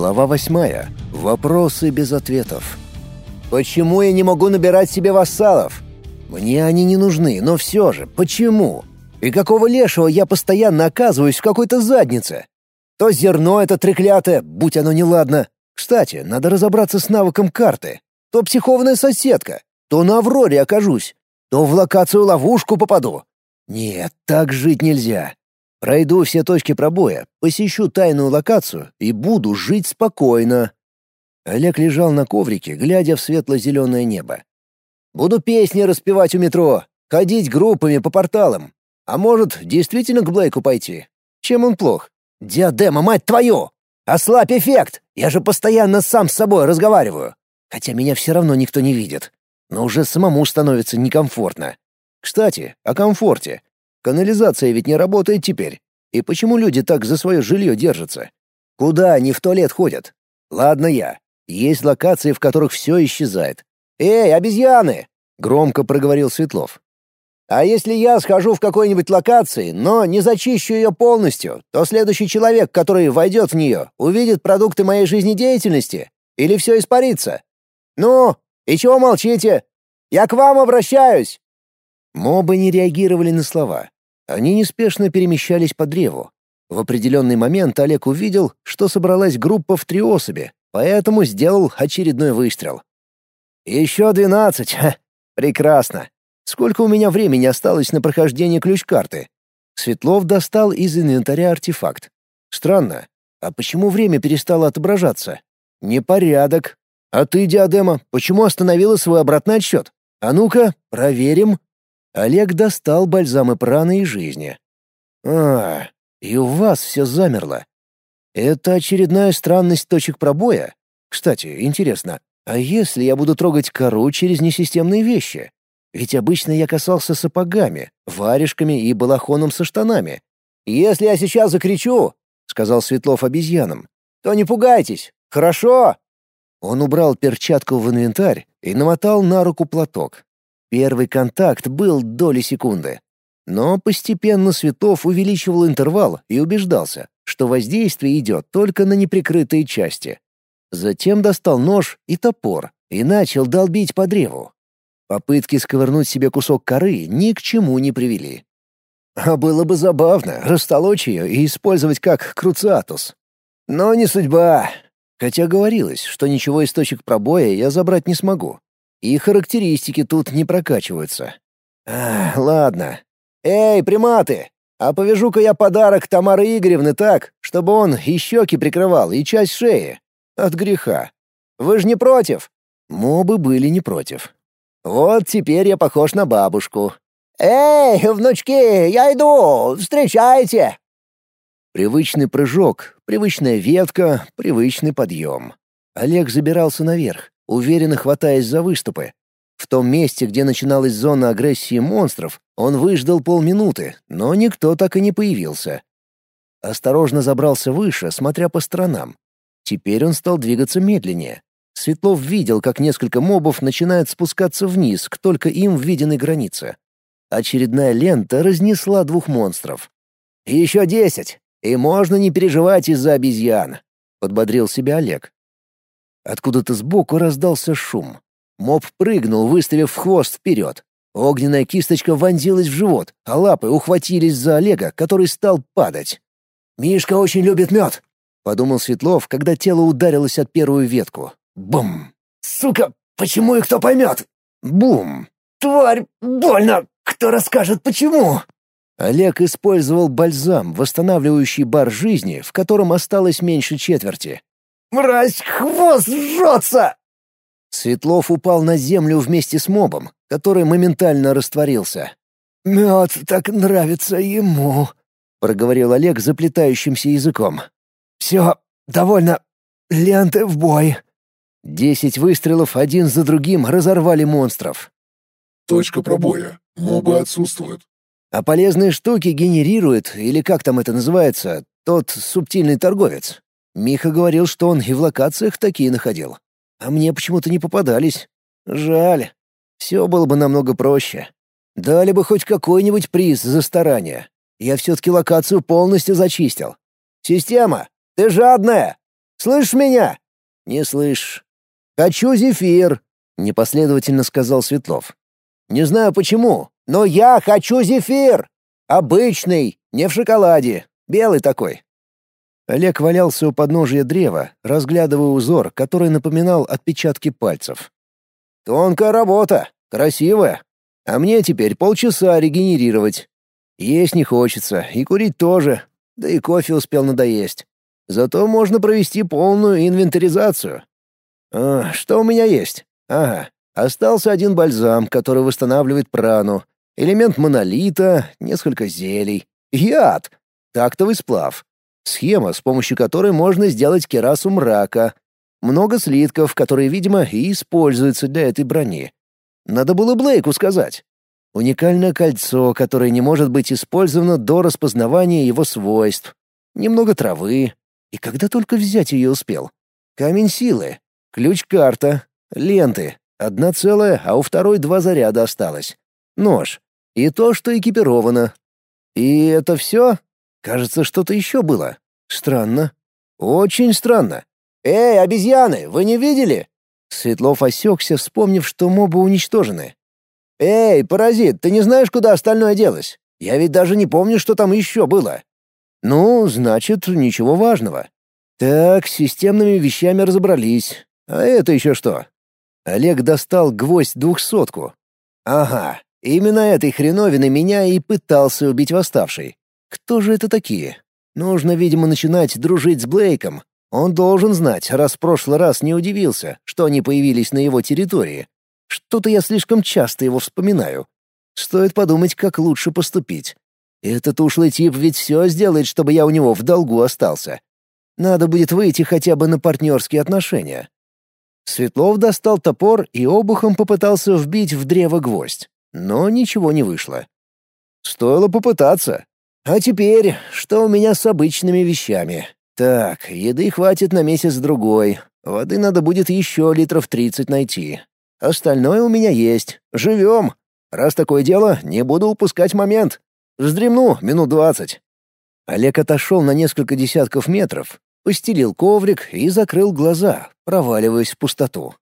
Глава восьмая. Вопросы без ответов. Почему я не могу набирать себе вассалов? Мне они не нужны, но все же, почему? И какого лешего я постоянно оказываюсь в какой-то заднице? То зерно это треклятое, будь оно неладно. Кстати, надо разобраться с навыком карты. То психованная соседка, то на Авроре окажусь, то в локацию-ловушку попаду. Нет, так жить нельзя. Пройду все точки пробоя, посещу тайную локацию и буду жить спокойно. Олег лежал на коврике, глядя в светло-зеленое небо. Буду песни распевать у метро, ходить группами по порталам. А может, действительно к Блейку пойти? Чем он плох? Диадема, мать твою! Ослабь эффект! Я же постоянно сам с собой разговариваю. Хотя меня все равно никто не видит. Но уже самому становится некомфортно. Кстати, о комфорте. Канализация ведь не работает теперь. И почему люди так за свое жилье держатся? Куда они в туалет ходят? Ладно я. Есть локации, в которых все исчезает. «Эй, обезьяны!» — громко проговорил Светлов. «А если я схожу в какой-нибудь локации, но не зачищу ее полностью, то следующий человек, который войдет в нее, увидит продукты моей жизнедеятельности? Или все испарится? Ну, и чего молчите? Я к вам обращаюсь!» Мобы не реагировали на слова. Они неспешно перемещались по древу. В определенный момент Олег увидел, что собралась группа в три особи, поэтому сделал очередной выстрел. «Еще двенадцать! Прекрасно! Сколько у меня времени осталось на прохождение ключ-карты?» Светлов достал из инвентаря артефакт. «Странно. А почему время перестало отображаться? Непорядок. А ты, Диадема, почему остановила свой обратный отсчет? А ну-ка, проверим». Олег достал бальзамы праны и жизни. «А, и у вас все замерло. Это очередная странность точек пробоя? Кстати, интересно, а если я буду трогать кору через несистемные вещи? Ведь обычно я касался сапогами, варежками и балахоном со штанами. «Если я сейчас закричу», — сказал Светлов обезьянам, — «то не пугайтесь, хорошо?» Он убрал перчатку в инвентарь и намотал на руку платок. Первый контакт был доли секунды. Но постепенно Светов увеличивал интервал и убеждался, что воздействие идет только на неприкрытые части. Затем достал нож и топор и начал долбить по древу. Попытки сковырнуть себе кусок коры ни к чему не привели. А было бы забавно растолочь ее и использовать как круциатус. Но не судьба. Хотя говорилось, что ничего из точек пробоя я забрать не смогу. И характеристики тут не прокачиваются. А, ладно. Эй, приматы! А повяжу-ка я подарок Тамары Игоревны так, чтобы он и щеки прикрывал, и часть шеи. От греха. Вы же не против?» Мобы были не против. «Вот теперь я похож на бабушку». «Эй, внучки, я иду! Встречайте!» Привычный прыжок, привычная ветка, привычный подъем. Олег забирался наверх, уверенно хватаясь за выступы. В том месте, где начиналась зона агрессии монстров, он выждал полминуты, но никто так и не появился. Осторожно забрался выше, смотря по сторонам. Теперь он стал двигаться медленнее. Светлов видел, как несколько мобов начинают спускаться вниз к только им введенной границе. Очередная лента разнесла двух монстров. «Еще десять! И можно не переживать из-за обезьян!» — подбодрил себя Олег. Откуда-то сбоку раздался шум. Моб прыгнул, выставив хвост вперед. Огненная кисточка вонзилась в живот, а лапы ухватились за Олега, который стал падать. «Мишка очень любит мед!» — подумал Светлов, когда тело ударилось от первую ветку. Бум! «Сука, почему и кто поймет?» Бум! «Тварь, больно! Кто расскажет, почему?» Олег использовал бальзам, восстанавливающий бар жизни, в котором осталось меньше четверти. «Мразь, хвост жжется!» Светлов упал на землю вместе с мобом, который моментально растворился. «Мед так нравится ему», — проговорил Олег заплетающимся языком. «Все, довольно. Ленты в бой». Десять выстрелов один за другим разорвали монстров. Точка пробоя. Мобы отсутствуют. А полезные штуки генерирует, или как там это называется, тот субтильный торговец. Миха говорил, что он и в локациях такие находил. А мне почему-то не попадались. Жаль. Все было бы намного проще. Дали бы хоть какой-нибудь приз за старание. Я все-таки локацию полностью зачистил. «Система, ты жадная!» Слышь меня?» «Не слышь». «Хочу зефир», — непоследовательно сказал Светлов. «Не знаю почему, но я хочу зефир! Обычный, не в шоколаде, белый такой». Олег валялся у подножия древа, разглядывая узор, который напоминал отпечатки пальцев. «Тонкая работа, красивая. А мне теперь полчаса регенерировать. Есть не хочется, и курить тоже, да и кофе успел надоесть. Зато можно провести полную инвентаризацию. А, что у меня есть? Ага, остался один бальзам, который восстанавливает прану, элемент монолита, несколько зелий, яд, тактовый сплав, Схема, с помощью которой можно сделать керасу мрака. Много слитков, которые, видимо, и используются для этой брони. Надо было Блейку сказать. Уникальное кольцо, которое не может быть использовано до распознавания его свойств. Немного травы. И когда только взять ее успел. Камень силы. Ключ-карта. Ленты. Одна целая, а у второй два заряда осталось. Нож. И то, что экипировано. И это все? Кажется, что-то еще было. Странно. Очень странно. «Эй, обезьяны, вы не видели?» Светлов осекся, вспомнив, что мобы уничтожены. «Эй, паразит, ты не знаешь, куда остальное делось? Я ведь даже не помню, что там еще было». «Ну, значит, ничего важного. Так, с системными вещами разобрались. А это еще что?» Олег достал гвоздь двухсотку. «Ага, именно этой хреновины меня и пытался убить восставший. Кто же это такие? Нужно, видимо, начинать дружить с Блейком. Он должен знать, раз в прошлый раз не удивился, что они появились на его территории. Что-то я слишком часто его вспоминаю. Стоит подумать, как лучше поступить. Этот ушлый тип ведь все сделает, чтобы я у него в долгу остался. Надо будет выйти хотя бы на партнерские отношения. Светлов достал топор и обухом попытался вбить в древо гвоздь. Но ничего не вышло. Стоило попытаться. А теперь, что у меня с обычными вещами? Так, еды хватит на месяц-другой. Воды надо будет еще литров тридцать найти. Остальное у меня есть. Живем. Раз такое дело, не буду упускать момент. Вздремну минут двадцать. Олег отошел на несколько десятков метров, постелил коврик и закрыл глаза, проваливаясь в пустоту.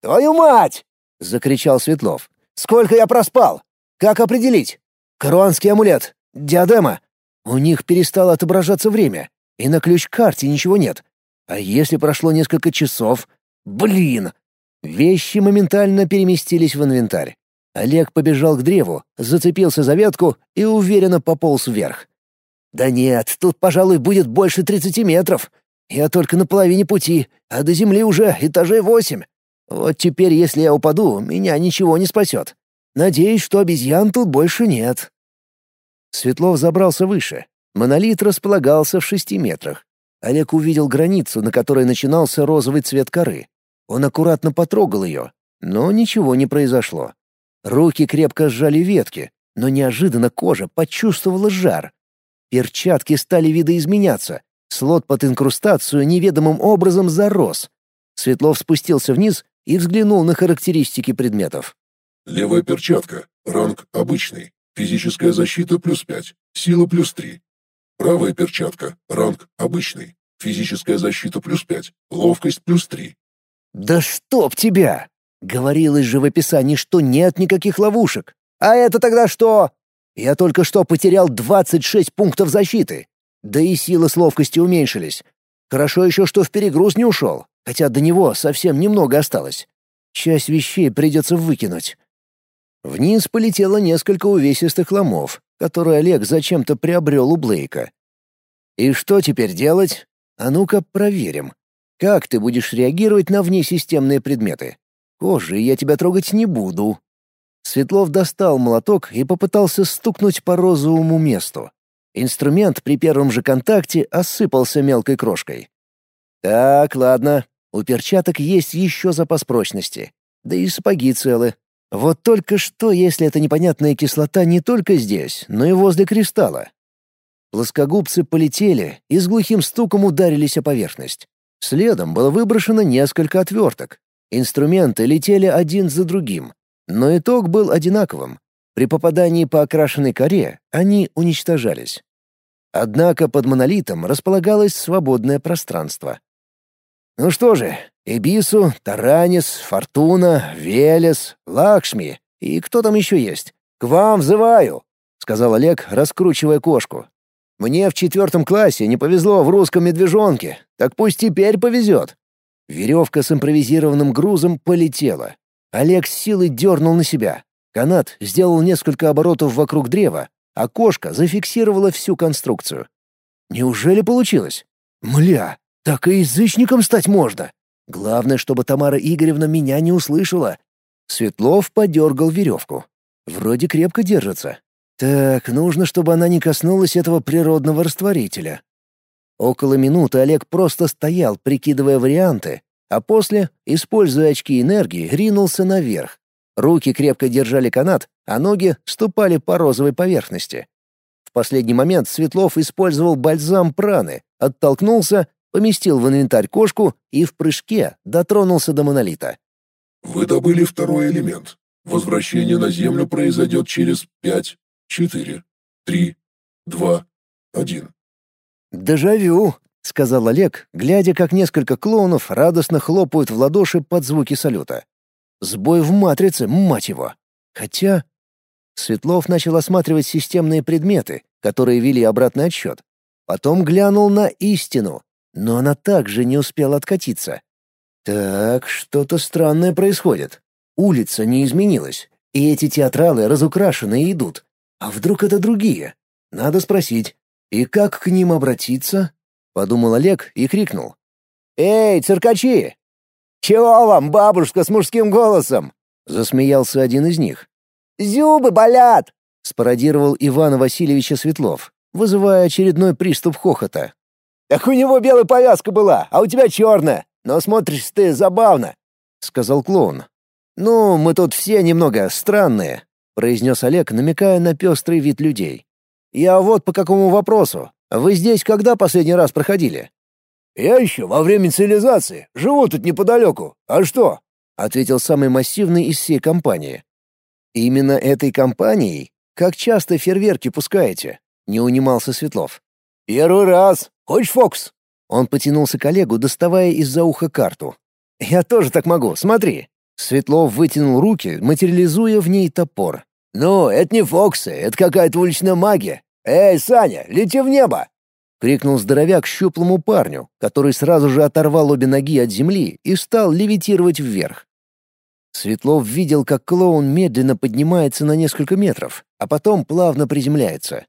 «Твою мать!» — закричал Светлов. «Сколько я проспал? Как определить? Каруанский амулет. Диадема. У них перестало отображаться время, и на ключ-карте ничего нет. А если прошло несколько часов? Блин! Вещи моментально переместились в инвентарь. Олег побежал к древу, зацепился за ветку и уверенно пополз вверх. «Да нет, тут, пожалуй, будет больше тридцати метров. Я только на половине пути, а до земли уже этажей восемь. Вот теперь, если я упаду, меня ничего не спасет. Надеюсь, что обезьян тут больше нет». Светлов забрался выше. Монолит располагался в шести метрах. Олег увидел границу, на которой начинался розовый цвет коры. Он аккуратно потрогал ее, но ничего не произошло. Руки крепко сжали ветки, но неожиданно кожа почувствовала жар. Перчатки стали видоизменяться. Слот под инкрустацию неведомым образом зарос. Светлов спустился вниз и взглянул на характеристики предметов. Левая перчатка. Ранг обычный. Физическая защита плюс 5, сила плюс 3. Правая перчатка, ранг обычный. Физическая защита плюс 5, ловкость плюс 3. «Да чтоб тебя!» Говорилось же в описании, что нет никаких ловушек. А это тогда что? Я только что потерял 26 пунктов защиты. Да и силы с ловкостью уменьшились. Хорошо еще, что в перегруз не ушел, хотя до него совсем немного осталось. Часть вещей придется выкинуть. Вниз полетело несколько увесистых ломов, которые Олег зачем-то приобрел у Блейка. «И что теперь делать? А ну-ка проверим. Как ты будешь реагировать на внесистемные предметы? Кожи я тебя трогать не буду». Светлов достал молоток и попытался стукнуть по розовому месту. Инструмент при первом же контакте осыпался мелкой крошкой. «Так, ладно. У перчаток есть еще запас прочности. Да и сапоги целы, вот только что, если эта непонятная кислота не только здесь, но и возле кристалла? Плоскогубцы полетели и с глухим стуком ударились о поверхность. Следом было выброшено несколько отверток. Инструменты летели один за другим, но итог был одинаковым. При попадании по окрашенной коре они уничтожались. Однако под монолитом располагалось свободное пространство. Ну что же, Эбису, Таранис, Фортуна, Велес, Лакшми и кто там еще есть? К вам взываю, сказал Олег, раскручивая кошку. Мне в четвертом классе не повезло в русском медвежонке, так пусть теперь повезет. Веревка с импровизированным грузом полетела. Олег с силой дернул на себя. Канат сделал несколько оборотов вокруг древа, а кошка зафиксировала всю конструкцию. Неужели получилось? Мля, так и язычником стать можно. Главное, чтобы Тамара Игоревна меня не услышала. Светлов подергал веревку. Вроде крепко держится. Так, нужно, чтобы она не коснулась этого природного растворителя. Около минуты Олег просто стоял, прикидывая варианты, а после, используя очки энергии, ринулся наверх. Руки крепко держали канат, а ноги ступали по розовой поверхности. В последний момент Светлов использовал бальзам праны, оттолкнулся поместил в инвентарь кошку и в прыжке дотронулся до монолита. «Вы добыли второй элемент. Возвращение на Землю произойдет через пять, четыре, три, два, один». «Дежавю», — сказал Олег, глядя, как несколько клоунов радостно хлопают в ладоши под звуки салюта. «Сбой в матрице, мать его!» Хотя... Светлов начал осматривать системные предметы, которые вели обратный отсчет. Потом глянул на истину, но она также не успела откатиться. Так, что-то странное происходит. Улица не изменилась, и эти театралы разукрашенные идут. А вдруг это другие? Надо спросить. И как к ним обратиться? Подумал Олег и крикнул. «Эй, циркачи! Чего вам, бабушка с мужским голосом?» Засмеялся один из них. «Зубы болят!» — спародировал Ивана Васильевича Светлов, вызывая очередной приступ хохота. «Так у него белая повязка была, а у тебя черная. Но смотришь ты забавно», — сказал клоун. «Ну, мы тут все немного странные», — произнес Олег, намекая на пестрый вид людей. «Я вот по какому вопросу. Вы здесь когда последний раз проходили?» «Я еще во время цивилизации. Живу тут неподалеку. А что?» — ответил самый массивный из всей компании. «Именно этой компанией? Как часто фейерверки пускаете?» — не унимался Светлов. «Первый раз. Хочешь фокус?» Он потянулся к Олегу, доставая из-за уха карту. «Я тоже так могу, смотри». Светлов вытянул руки, материализуя в ней топор. «Ну, это не фоксы, это какая-то уличная магия. Эй, Саня, лети в небо!» — крикнул здоровяк щуплому парню, который сразу же оторвал обе ноги от земли и стал левитировать вверх. Светлов видел, как клоун медленно поднимается на несколько метров, а потом плавно приземляется.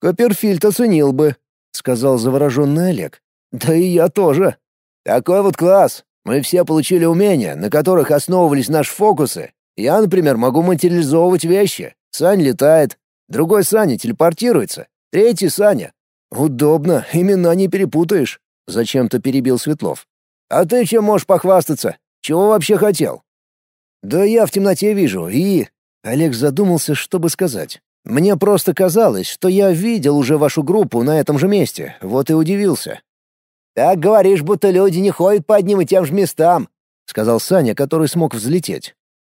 «Копперфильд оценил бы», — сказал завороженный Олег. «Да и я тоже. Такой вот класс. Мы все получили умения, на которых основывались наши фокусы. Я, например, могу материализовывать вещи. Сань летает. Другой Саня телепортируется. Третий Саня. Удобно, имена не перепутаешь», — зачем-то перебил Светлов. «А ты чем можешь похвастаться? Чего вообще хотел?» «Да я в темноте вижу, и...» Олег задумался, чтобы сказать. Мне просто казалось, что я видел уже вашу группу на этом же месте, вот и удивился. «Так говоришь, будто люди не ходят по одним и тем же местам», — сказал Саня, который смог взлететь.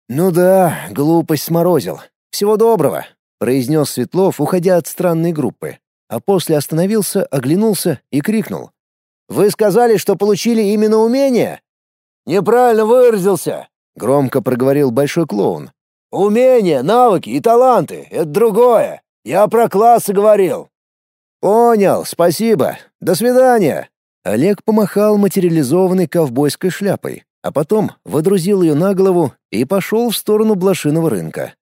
«Ну да, глупость сморозил. Всего доброго», — произнес Светлов, уходя от странной группы. А после остановился, оглянулся и крикнул. «Вы сказали, что получили именно умение?» «Неправильно выразился», — громко проговорил большой клоун. Умения, навыки и таланты — это другое. Я про классы говорил». «Понял, спасибо. До свидания». Олег помахал материализованной ковбойской шляпой, а потом водрузил ее на голову и пошел в сторону блошиного рынка.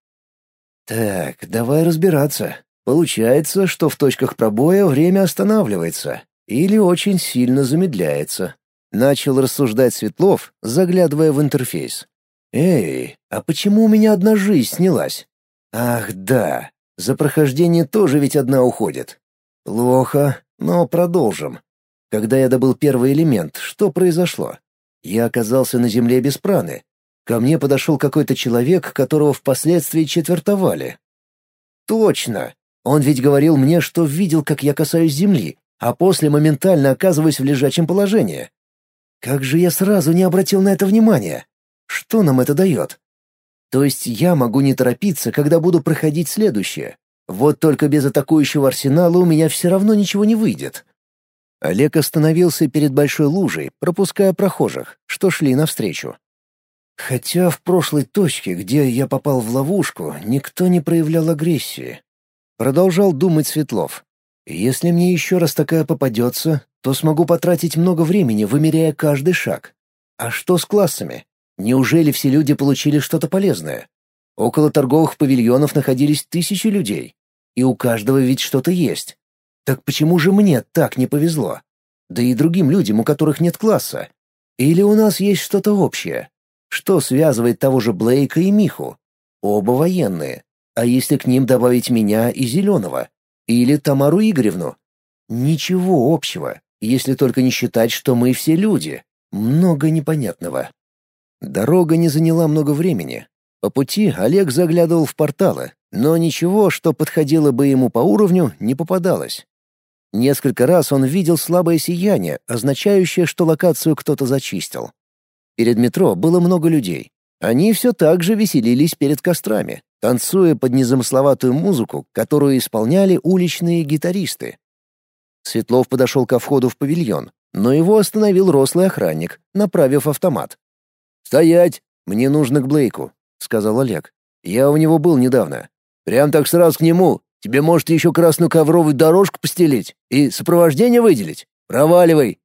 «Так, давай разбираться. Получается, что в точках пробоя время останавливается или очень сильно замедляется». Начал рассуждать Светлов, заглядывая в интерфейс. «Эй, а почему у меня одна жизнь снялась? Ах, да, за прохождение тоже ведь одна уходит. Плохо, но продолжим. Когда я добыл первый элемент, что произошло? Я оказался на земле без праны. Ко мне подошел какой-то человек, которого впоследствии четвертовали. Точно! Он ведь говорил мне, что видел, как я касаюсь земли, а после моментально оказываюсь в лежачем положении. Как же я сразу не обратил на это внимания? Что нам это дает? То есть я могу не торопиться, когда буду проходить следующее. Вот только без атакующего арсенала у меня все равно ничего не выйдет. Олег остановился перед большой лужей, пропуская прохожих, что шли навстречу. Хотя в прошлой точке, где я попал в ловушку, никто не проявлял агрессии. Продолжал думать Светлов. Если мне еще раз такая попадется, то смогу потратить много времени, вымеряя каждый шаг. А что с классами? Неужели все люди получили что-то полезное? Около торговых павильонов находились тысячи людей. И у каждого ведь что-то есть. Так почему же мне так не повезло? Да и другим людям, у которых нет класса. Или у нас есть что-то общее? Что связывает того же Блейка и Миху? Оба военные. А если к ним добавить меня и Зеленого? Или Тамару Игоревну? Ничего общего, если только не считать, что мы все люди. Много непонятного. Дорога не заняла много времени. По пути Олег заглядывал в порталы, но ничего, что подходило бы ему по уровню, не попадалось. Несколько раз он видел слабое сияние, означающее, что локацию кто-то зачистил. Перед метро было много людей. Они все так же веселились перед кострами, танцуя под незамысловатую музыку, которую исполняли уличные гитаристы. Светлов подошел ко входу в павильон, но его остановил рослый охранник, направив автомат. «Стоять! Мне нужно к Блейку», — сказал Олег. «Я у него был недавно. Прям так сразу к нему. Тебе, может, еще красную ковровую дорожку постелить и сопровождение выделить? Проваливай!»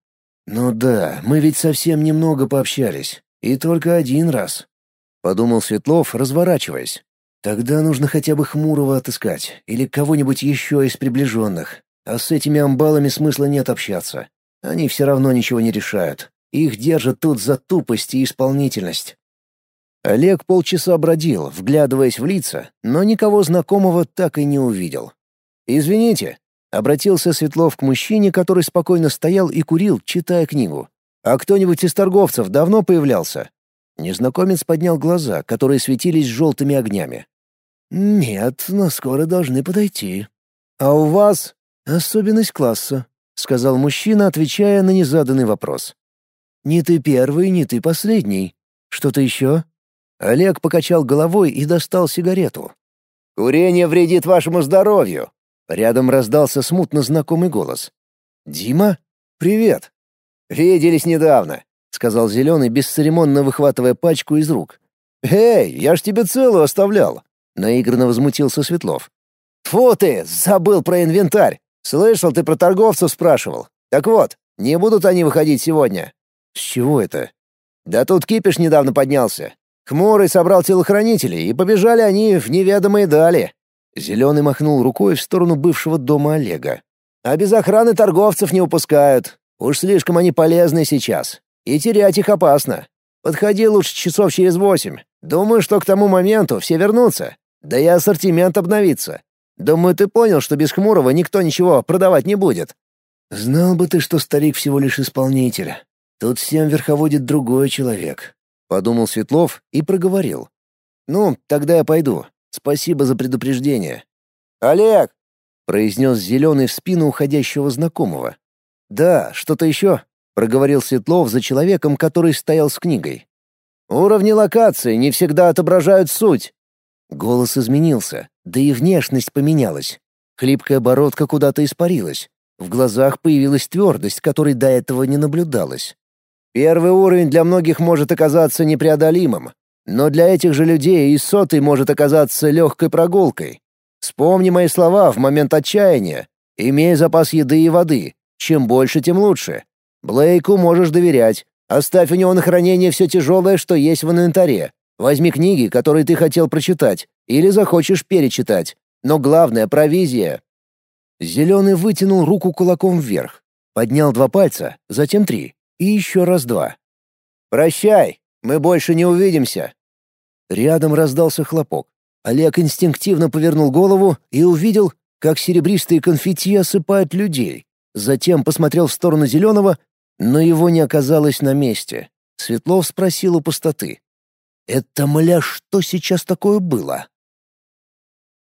«Ну да, мы ведь совсем немного пообщались. И только один раз», — подумал Светлов, разворачиваясь. «Тогда нужно хотя бы Хмурого отыскать или кого-нибудь еще из приближенных. А с этими амбалами смысла нет общаться. Они все равно ничего не решают. Их держат тут за тупость и исполнительность». Олег полчаса бродил, вглядываясь в лица, но никого знакомого так и не увидел. «Извините», — обратился Светлов к мужчине, который спокойно стоял и курил, читая книгу. «А кто-нибудь из торговцев давно появлялся?» Незнакомец поднял глаза, которые светились желтыми огнями. «Нет, но скоро должны подойти». «А у вас?» «Особенность класса», — сказал мужчина, отвечая на незаданный вопрос. «Не ты первый, не ты последний. Что-то еще?» Олег покачал головой и достал сигарету. «Курение вредит вашему здоровью!» Рядом раздался смутно знакомый голос. «Дима? Привет!» «Виделись недавно», — сказал Зеленый, бесцеремонно выхватывая пачку из рук. «Эй, я ж тебе целую оставлял!» — наигранно возмутился Светлов. «Фу ты, забыл про инвентарь! Слышал, ты про торговцев спрашивал. Так вот, не будут они выходить сегодня». «С чего это?» «Да тут кипиш недавно поднялся. Хмурый собрал телохранителей, и побежали они в неведомые дали. Зеленый махнул рукой в сторону бывшего дома Олега. А без охраны торговцев не упускают. Уж слишком они полезны сейчас. И терять их опасно. Подходи лучше часов через восемь. Думаю, что к тому моменту все вернутся. Да и ассортимент обновится. Думаю, ты понял, что без Хмурого никто ничего продавать не будет. Знал бы ты, что старик всего лишь исполнитель. Тут всем верховодит другой человек. — подумал Светлов и проговорил. «Ну, тогда я пойду. Спасибо за предупреждение». «Олег!» — произнес Зеленый в спину уходящего знакомого. «Да, что-то еще?» — проговорил Светлов за человеком, который стоял с книгой. «Уровни локации не всегда отображают суть». Голос изменился, да и внешность поменялась. Хлипкая бородка куда-то испарилась. В глазах появилась твердость, которой до этого не наблюдалось. Первый уровень для многих может оказаться непреодолимым, но для этих же людей и сотый может оказаться легкой прогулкой. Вспомни мои слова в момент отчаяния. Имей запас еды и воды. Чем больше, тем лучше. Блейку можешь доверять. Оставь у него на хранение все тяжелое, что есть в инвентаре. Возьми книги, которые ты хотел прочитать, или захочешь перечитать. Но главное — провизия. Зеленый вытянул руку кулаком вверх, поднял два пальца, затем три и еще раз два. «Прощай, мы больше не увидимся!» Рядом раздался хлопок. Олег инстинктивно повернул голову и увидел, как серебристые конфетти осыпают людей. Затем посмотрел в сторону Зеленого, но его не оказалось на месте. Светлов спросил у пустоты. «Это, мля, что сейчас такое было?»